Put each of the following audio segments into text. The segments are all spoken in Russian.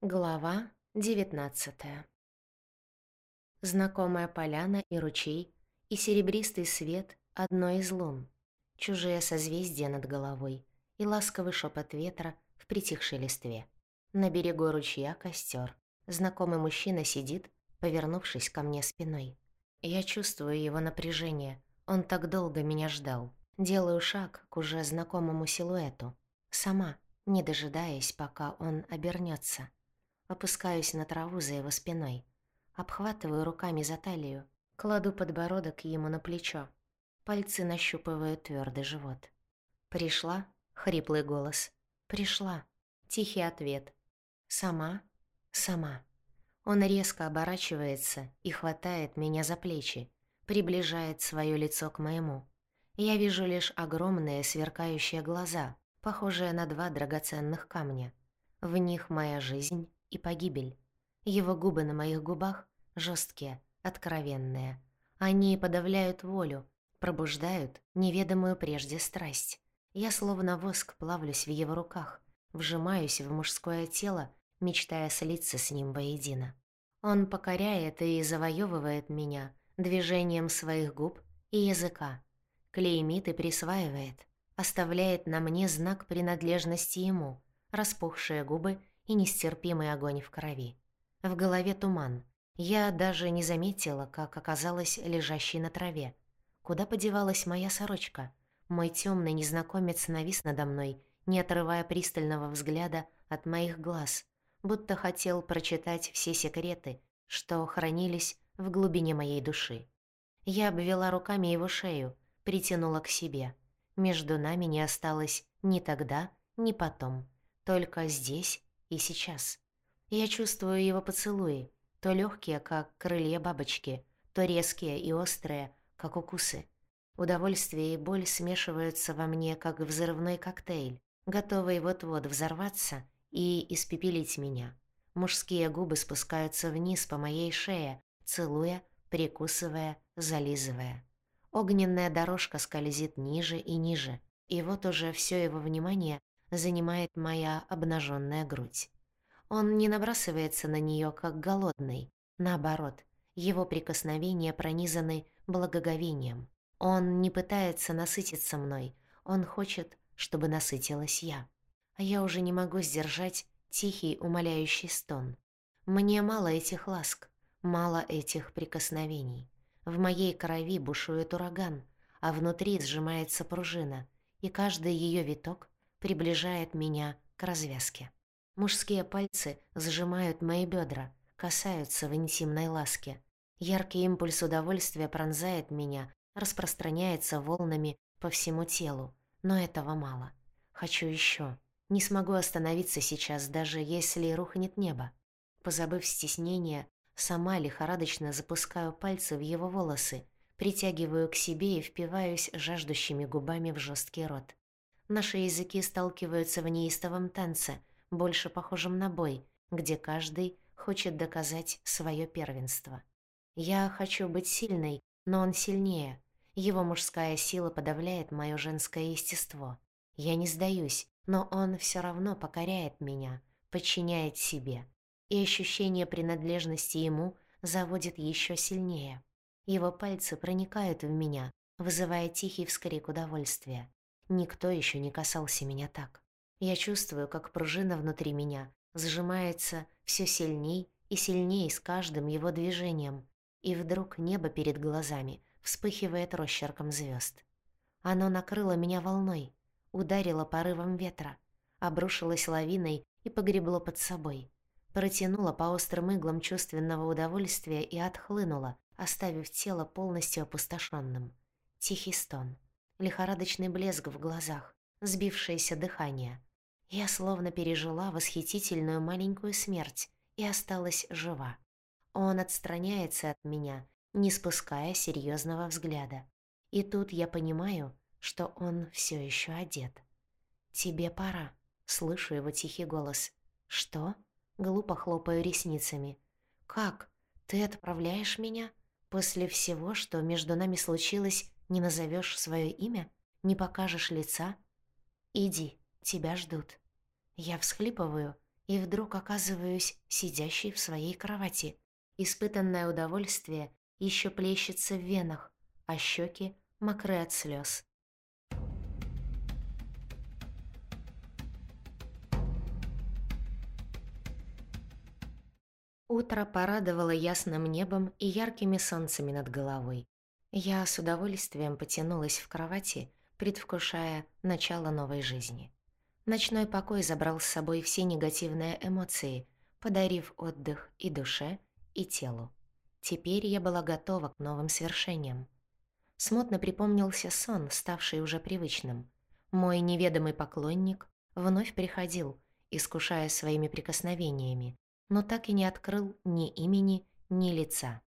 Глава 19 Знакомая поляна и ручей, и серебристый свет одной из лун, чужие созвездия над головой и ласковый шепот ветра в притихшей листве. На берегу ручья костер. Знакомый мужчина сидит, повернувшись ко мне спиной. Я чувствую его напряжение. Он так долго меня ждал. Делаю шаг к уже знакомому силуэту. Сама, не дожидаясь, пока он обернется. Опускаюсь на траву за его спиной. Обхватываю руками за талию. Кладу подбородок ему на плечо. Пальцы нащупывают твердый живот. «Пришла?» — хриплый голос. «Пришла». Тихий ответ. «Сама?» «Сама». Он резко оборачивается и хватает меня за плечи, приближает свое лицо к моему. Я вижу лишь огромные сверкающие глаза, похожие на два драгоценных камня. В них моя жизнь и погибель. Его губы на моих губах жесткие, откровенные. Они подавляют волю, пробуждают неведомую прежде страсть. Я словно воск плавлюсь в его руках, вжимаюсь в мужское тело, мечтая слиться с ним воедино. Он покоряет и завоевывает меня движением своих губ и языка, клеймит и присваивает, оставляет на мне знак принадлежности ему, распухшие губы и нестерпимый огонь в крови. В голове туман. Я даже не заметила, как оказалась лежащей на траве. Куда подевалась моя сорочка? Мой темный незнакомец навис надо мной, не отрывая пристального взгляда от моих глаз, будто хотел прочитать все секреты, что хранились в глубине моей души. Я обвела руками его шею, притянула к себе. Между нами не осталось ни тогда, ни потом. Только здесь и сейчас. Я чувствую его поцелуи, то легкие, как крылья бабочки, то резкие и острые, как укусы. Удовольствие и боль смешиваются во мне, как взрывной коктейль, готовый вот-вот взорваться и испепелить меня. Мужские губы спускаются вниз по моей шее, целуя, прикусывая, зализывая. Огненная дорожка скользит ниже и ниже, и вот уже все его внимание занимает моя обнаженная грудь. Он не набрасывается на нее как голодный, наоборот, его прикосновения пронизаны благоговением. Он не пытается насытиться мной, он хочет, чтобы насытилась я. А я уже не могу сдержать тихий умоляющий стон. Мне мало этих ласк, мало этих прикосновений. В моей крови бушует ураган, а внутри сжимается пружина, и каждый ее виток приближает меня к развязке. Мужские пальцы сжимают мои бедра, касаются в интимной ласке. Яркий импульс удовольствия пронзает меня, распространяется волнами по всему телу. Но этого мало. Хочу еще. Не смогу остановиться сейчас, даже если рухнет небо. Позабыв стеснение, сама лихорадочно запускаю пальцы в его волосы, притягиваю к себе и впиваюсь жаждущими губами в жесткий рот. Наши языки сталкиваются в неистовом танце, больше похожем на бой, где каждый хочет доказать свое первенство. Я хочу быть сильной, но он сильнее. Его мужская сила подавляет мое женское естество. Я не сдаюсь, но он все равно покоряет меня, подчиняет себе. И ощущение принадлежности ему заводит еще сильнее. Его пальцы проникают в меня, вызывая тихий вскрик удовольствия. Никто еще не касался меня так. Я чувствую, как пружина внутри меня сжимается все сильней и сильнее с каждым его движением. И вдруг небо перед глазами вспыхивает росчерком звезд. Оно накрыло меня волной, ударило порывом ветра, обрушилось лавиной и погребло под собой. Протянуло по острым иглам чувственного удовольствия и отхлынуло, оставив тело полностью опустошенным. Тихий стон — лихорадочный блеск в глазах, сбившееся дыхание. Я словно пережила восхитительную маленькую смерть и осталась жива. Он отстраняется от меня, не спуская серьезного взгляда. И тут я понимаю, что он все еще одет. «Тебе пора», — слышу его тихий голос. «Что?» — глупо хлопаю ресницами. «Как? Ты отправляешь меня? После всего, что между нами случилось не назовешь свое имя? Не покажешь лица? Иди, тебя ждут. Я всхлипываю и вдруг оказываюсь сидящей в своей кровати. Испытанное удовольствие еще плещется в венах, а щеки мокры от слез. Утро порадовало ясным небом и яркими солнцами над головой. Я с удовольствием потянулась в кровати, предвкушая начало новой жизни. Ночной покой забрал с собой все негативные эмоции, подарив отдых и душе, и телу. Теперь я была готова к новым свершениям. Смутно припомнился сон, ставший уже привычным. Мой неведомый поклонник вновь приходил, искушая своими прикосновениями, но так и не открыл ни имени, ни лица.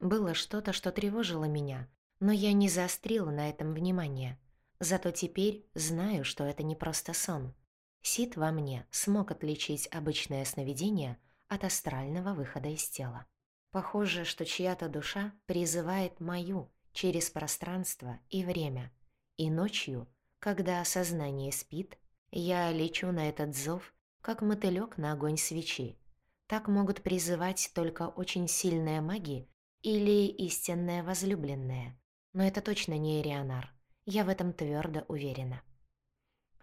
Было что-то, что тревожило меня, но я не заострила на этом внимание. Зато теперь знаю, что это не просто сон. Сид во мне смог отличить обычное сновидение от астрального выхода из тела. Похоже, что чья-то душа призывает мою через пространство и время. И ночью, когда сознание спит, я лечу на этот зов, как мотылёк на огонь свечи, так могут призывать только очень сильные маги или истинная возлюбленная. Но это точно не Эрионар. Я в этом твердо уверена.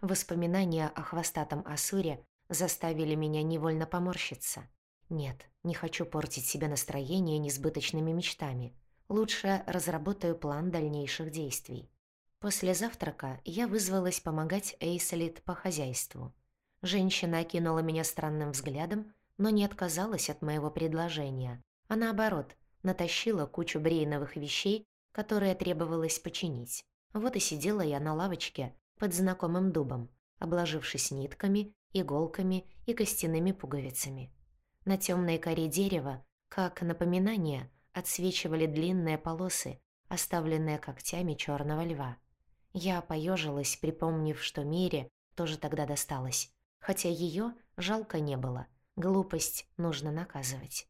Воспоминания о хвостатом Асуре заставили меня невольно поморщиться. Нет, не хочу портить себе настроение несбыточными мечтами. Лучше разработаю план дальнейших действий. После завтрака я вызвалась помогать Эйсалит по хозяйству. Женщина окинула меня странным взглядом, но не отказалась от моего предложения, а наоборот, натащила кучу брейновых вещей, которые требовалось починить. Вот и сидела я на лавочке под знакомым дубом, обложившись нитками, иголками и костяными пуговицами. На темной коре дерева, как напоминание, отсвечивали длинные полосы, оставленные когтями черного льва. Я поежилась, припомнив, что Мире тоже тогда досталось, хотя ее жалко не было — Глупость нужно наказывать.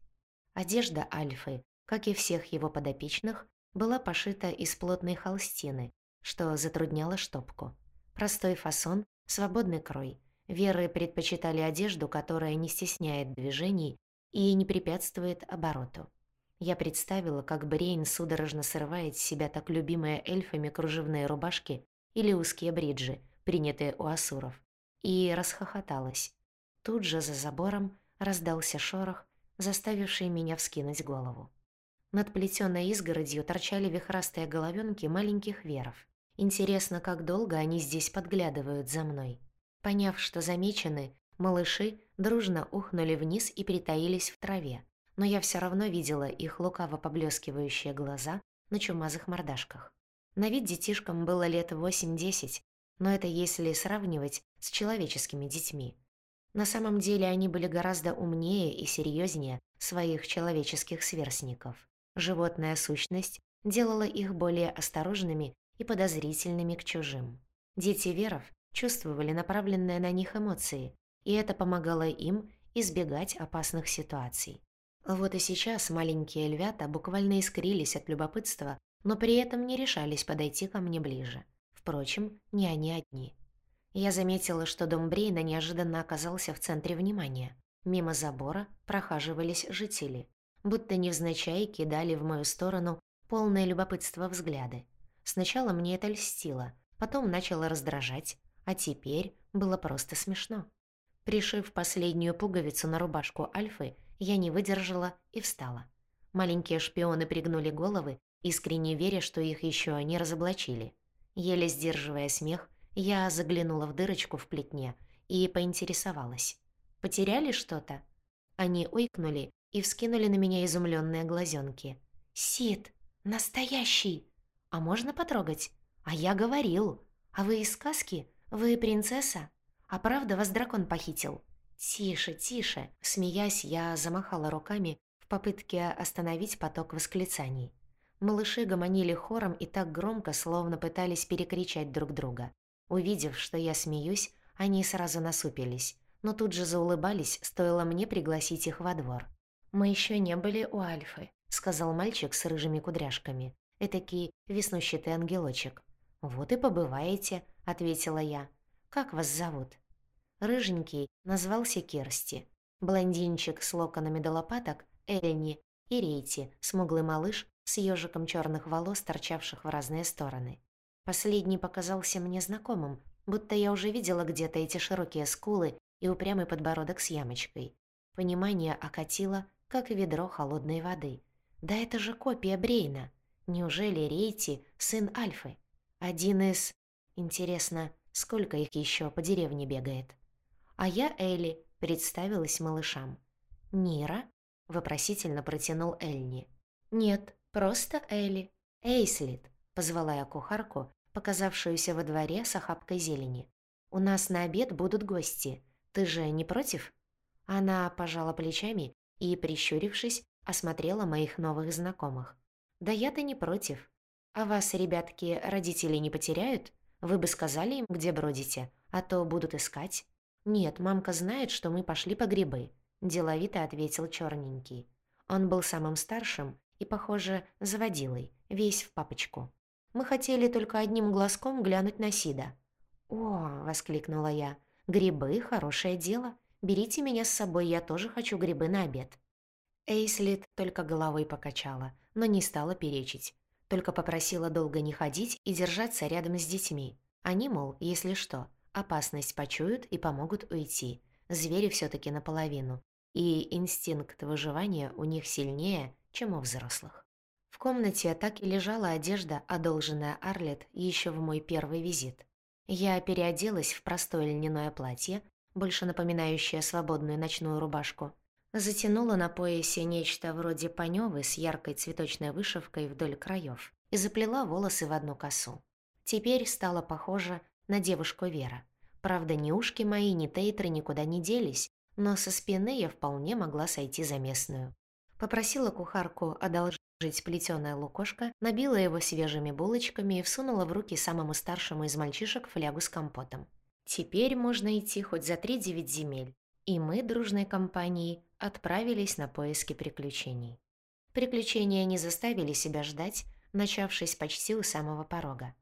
Одежда Альфы, как и всех его подопечных, была пошита из плотной холстины, что затрудняло штопку. Простой фасон, свободный крой. Веры предпочитали одежду, которая не стесняет движений и не препятствует обороту. Я представила, как Брейн судорожно срывает с себя так любимые эльфами кружевные рубашки или узкие бриджи, принятые у асуров, и расхохоталась. Тут же за забором раздался шорох, заставивший меня вскинуть голову. Над плетёной изгородью торчали вихрастые головёнки маленьких веров. Интересно, как долго они здесь подглядывают за мной. Поняв, что замечены, малыши дружно ухнули вниз и притаились в траве, но я всё равно видела их лукаво поблескивающие глаза на чумазых мордашках. На вид детишкам было лет 8-10, но это если сравнивать с человеческими детьми. На самом деле они были гораздо умнее и серьезнее своих человеческих сверстников. Животная сущность делала их более осторожными и подозрительными к чужим. Дети веров чувствовали направленные на них эмоции, и это помогало им избегать опасных ситуаций. Вот и сейчас маленькие львята буквально искрились от любопытства, но при этом не решались подойти ко мне ближе. Впрочем, не они одни. Я заметила, что дом Брейна неожиданно оказался в центре внимания. Мимо забора прохаживались жители, будто невзначай кидали в мою сторону полное любопытство взгляды. Сначала мне это льстило, потом начало раздражать, а теперь было просто смешно. Пришив последнюю пуговицу на рубашку Альфы, я не выдержала и встала. Маленькие шпионы пригнули головы, искренне веря, что их еще не разоблачили. Еле сдерживая смех, я заглянула в дырочку в плетне и поинтересовалась. «Потеряли что-то?» Они ойкнули и вскинули на меня изумленные глазенки. «Сид! Настоящий! А можно потрогать? А я говорил! А вы из сказки? Вы принцесса? А правда вас дракон похитил?» «Тише, тише!» Смеясь, я замахала руками в попытке остановить поток восклицаний. Малыши гомонили хором и так громко, словно пытались перекричать друг друга. Увидев, что я смеюсь, они сразу насупились, но тут же заулыбались, стоило мне пригласить их во двор. «Мы еще не были у Альфы», — сказал мальчик с рыжими кудряшками. Этакий веснущатый ангелочек. «Вот и побываете», — ответила я. «Как вас зовут?» Рыженький назвался Керсти. Блондинчик с локонами до лопаток — Эльни. И Рейти, смуглый малыш с ежиком черных волос, торчавших в разные стороны. Последний показался мне знакомым, будто я уже видела где-то эти широкие скулы и упрямый подбородок с ямочкой. Понимание окатило, как ведро холодной воды. Да это же копия Брейна. Неужели Рейти — сын Альфы? Один из... Интересно, сколько их еще по деревне бегает? А я Элли, представилась малышам. «Нира?» — вопросительно протянул Эльни. «Нет, просто Элли. Эйслит», — позвала я кухарку, показавшуюся во дворе с охапкой зелени. «У нас на обед будут гости. Ты же не против?» Она пожала плечами и, прищурившись, осмотрела моих новых знакомых. «Да я-то не против. А вас, ребятки, родители не потеряют? Вы бы сказали им, где бродите, а то будут искать». «Нет, мамка знает, что мы пошли по грибы», – деловито ответил черненький. Он был самым старшим и, похоже, заводилой, весь в папочку. Мы хотели только одним глазком глянуть на Сида. «О!» – воскликнула я. «Грибы – хорошее дело. Берите меня с собой, я тоже хочу грибы на обед». Эйслит только головой покачала, но не стала перечить. Только попросила долго не ходить и держаться рядом с детьми. Они, мол, если что, опасность почуют и помогут уйти. Звери все таки наполовину. И инстинкт выживания у них сильнее, чем у взрослых. В комнате так и лежала одежда, одолженная Арлет еще в мой первый визит. Я переоделась в простое льняное платье, больше напоминающее свободную ночную рубашку, затянула на поясе нечто вроде панёвы с яркой цветочной вышивкой вдоль краев и заплела волосы в одну косу. Теперь стала похожа на девушку Вера. Правда, ни ушки мои, ни тейтры никуда не делись, но со спины я вполне могла сойти за местную. Попросила кухарку одолжить плетёное лукошко, набила его свежими булочками и всунула в руки самому старшему из мальчишек флягу с компотом. Теперь можно идти хоть за три девять земель. И мы, дружной компанией, отправились на поиски приключений. Приключения не заставили себя ждать, начавшись почти у самого порога.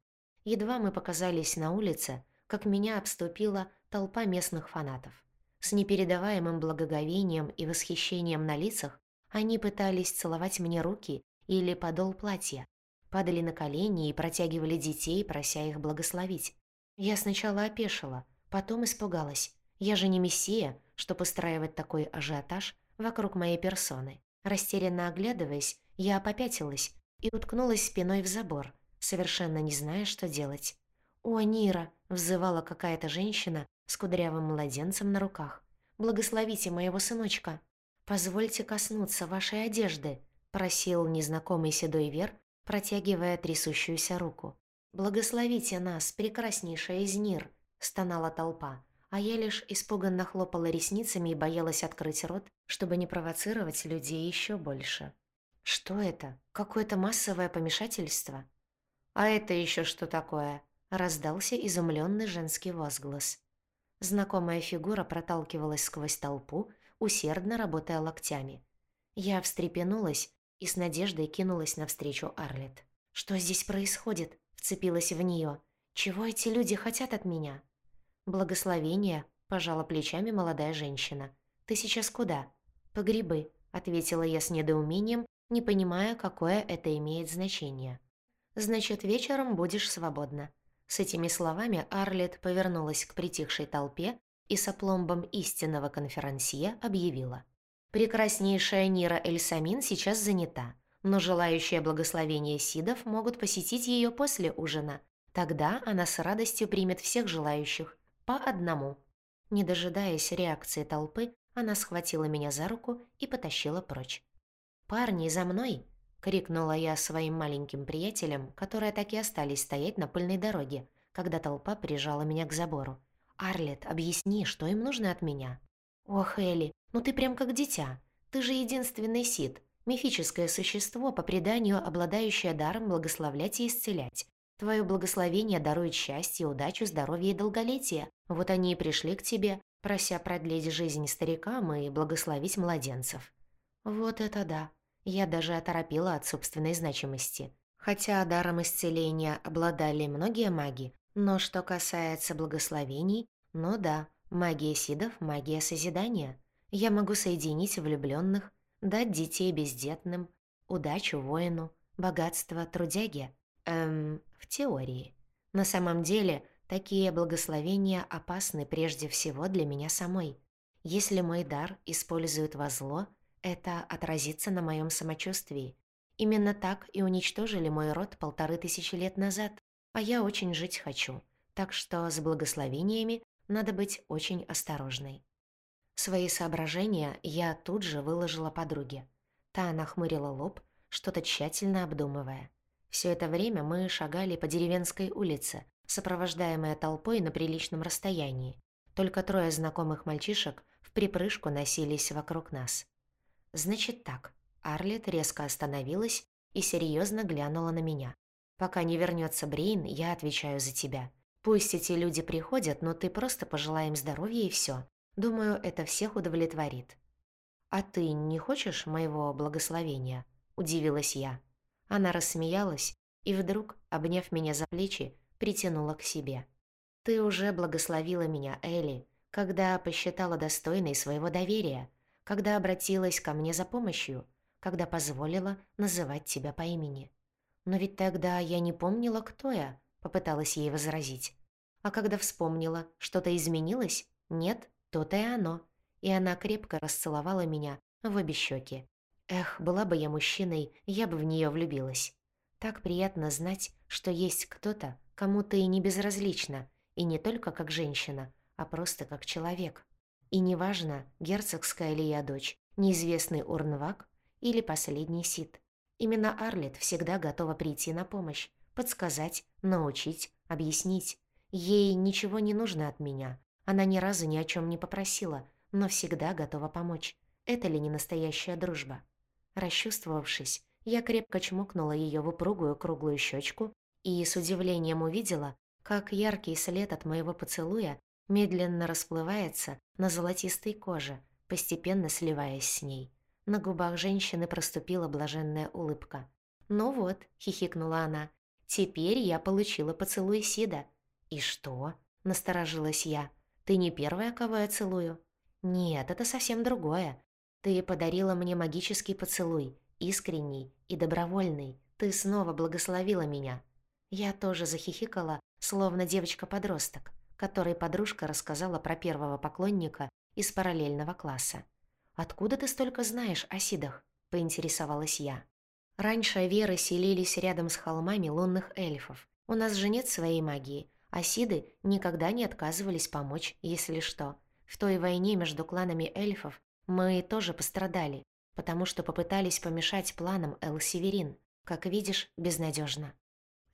Едва мы показались на улице, как меня обступила толпа местных фанатов. С непередаваемым благоговением и восхищением на лицах они пытались целовать мне руки или подол платья, падали на колени и протягивали детей, прося их благословить. Я сначала опешила, потом испугалась. Я же не мессия, что устраивать такой ажиотаж вокруг моей персоны. Растерянно оглядываясь, я попятилась и уткнулась спиной в забор, совершенно не зная, что делать. «О, Нира!» — взывала какая-то женщина с кудрявым младенцем на руках. «Благословите моего сыночка!» «Позвольте коснуться вашей одежды», — просил незнакомый седой Вер, протягивая трясущуюся руку. «Благословите нас, прекраснейшая из Нир», — стонала толпа, а я лишь испуганно хлопала ресницами и боялась открыть рот, чтобы не провоцировать людей еще больше. «Что это? Какое-то массовое помешательство?» «А это еще что такое?» — раздался изумленный женский возглас. Знакомая фигура проталкивалась сквозь толпу, усердно работая локтями. Я встрепенулась и с надеждой кинулась навстречу Арлет. «Что здесь происходит?» — вцепилась в нее. «Чего эти люди хотят от меня?» «Благословение», — пожала плечами молодая женщина. «Ты сейчас куда?» «По грибы», — ответила я с недоумением, не понимая, какое это имеет значение. «Значит, вечером будешь свободна». С этими словами Арлет повернулась к притихшей толпе и с опломбом истинного конферансье объявила. «Прекраснейшая Нира Эльсамин сейчас занята, но желающие благословения Сидов могут посетить ее после ужина. Тогда она с радостью примет всех желающих, по одному». Не дожидаясь реакции толпы, она схватила меня за руку и потащила прочь. «Парни, за мной!» — крикнула я своим маленьким приятелям, которые так и остались стоять на пыльной дороге, когда толпа прижала меня к забору. «Арлет, объясни, что им нужно от меня?» «Ох, Элли, ну ты прям как дитя. Ты же единственный Сид, мифическое существо, по преданию обладающее даром благословлять и исцелять. Твое благословение дарует счастье, удачу, здоровье и долголетие. Вот они и пришли к тебе, прося продлить жизнь старикам и благословить младенцев». «Вот это да!» Я даже оторопела от собственной значимости. Хотя даром исцеления обладали многие маги, но что касается благословений, ну да, Магия Сидов — магия созидания. Я могу соединить влюбленных, дать детей бездетным, удачу воину, богатство трудяге. Эм, в теории. На самом деле, такие благословения опасны прежде всего для меня самой. Если мой дар используют во зло, это отразится на моем самочувствии. Именно так и уничтожили мой род полторы тысячи лет назад, а я очень жить хочу, так что с благословениями надо быть очень осторожной. Свои соображения я тут же выложила подруге. Та нахмурила лоб, что-то тщательно обдумывая. Все это время мы шагали по деревенской улице, сопровождаемая толпой на приличном расстоянии. Только трое знакомых мальчишек в припрыжку носились вокруг нас. «Значит так». Арлет резко остановилась и серьезно глянула на меня. «Пока не вернется Брейн, я отвечаю за тебя. Пусть эти люди приходят, но ты просто пожелай им здоровья и все. Думаю, это всех удовлетворит». «А ты не хочешь моего благословения?» – удивилась я. Она рассмеялась и вдруг, обняв меня за плечи, притянула к себе. «Ты уже благословила меня, Элли, когда посчитала достойной своего доверия, когда обратилась ко мне за помощью, когда позволила называть тебя по имени. Но ведь тогда я не помнила, кто я, попыталась ей возразить. А когда вспомнила, что-то изменилось, нет, то-то и оно. И она крепко расцеловала меня в обе щеки. Эх, была бы я мужчиной, я бы в нее влюбилась. Так приятно знать, что есть кто-то, кому ты и не безразлична, и не только как женщина, а просто как человек. И неважно, герцогская ли я дочь, неизвестный Урнвак или последний Сид. Именно Арлет всегда готова прийти на помощь, подсказать, научить, объяснить. Ей ничего не нужно от меня. Она ни разу ни о чем не попросила, но всегда готова помочь. Это ли не настоящая дружба? Расчувствовавшись, я крепко чмокнула ее в упругую круглую щечку и с удивлением увидела, как яркий след от моего поцелуя медленно расплывается на золотистой коже, постепенно сливаясь с ней. На губах женщины проступила блаженная улыбка. «Ну вот», — хихикнула она, — «теперь я получила поцелуй Сида». «И что?» — насторожилась я. «Ты не первая, кого я целую?» «Нет, это совсем другое. Ты подарила мне магический поцелуй, искренний и добровольный. Ты снова благословила меня». Я тоже захихикала, словно девочка-подросток которой подружка рассказала про первого поклонника из параллельного класса. «Откуда ты столько знаешь о Сидах?» – поинтересовалась я. «Раньше веры селились рядом с холмами лунных эльфов. У нас же нет своей магии, а Сиды никогда не отказывались помочь, если что. В той войне между кланами эльфов мы тоже пострадали, потому что попытались помешать планам Эл-Северин. Как видишь, безнадежно.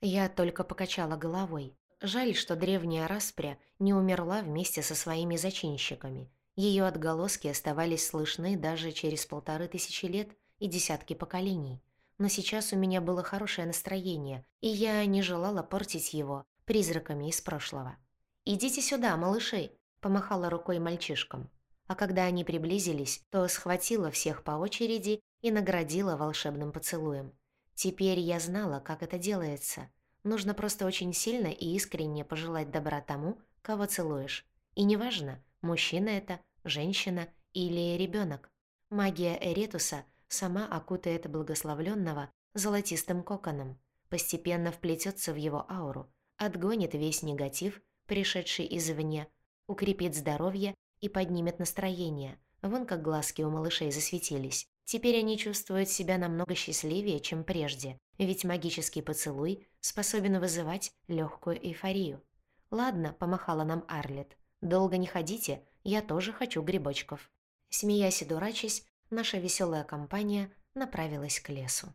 Я только покачала головой. Жаль, что древняя распря не умерла вместе со своими зачинщиками. Ее отголоски оставались слышны даже через полторы тысячи лет и десятки поколений. Но сейчас у меня было хорошее настроение, и я не желала портить его призраками из прошлого. «Идите сюда, малыши!» – помахала рукой мальчишкам. А когда они приблизились, то схватила всех по очереди и наградила волшебным поцелуем. Теперь я знала, как это делается – Нужно просто очень сильно и искренне пожелать добра тому, кого целуешь. И неважно, мужчина это, женщина или ребенок. Магия Эретуса сама окутает благословленного золотистым коконом, постепенно вплетется в его ауру, отгонит весь негатив, пришедший извне, укрепит здоровье и поднимет настроение. Вон как глазки у малышей засветились. Теперь они чувствуют себя намного счастливее, чем прежде, ведь магический поцелуй способен вызывать легкую эйфорию. «Ладно», — помахала нам Арлет, — «долго не ходите, я тоже хочу грибочков». Смеясь и дурачась, наша веселая компания направилась к лесу.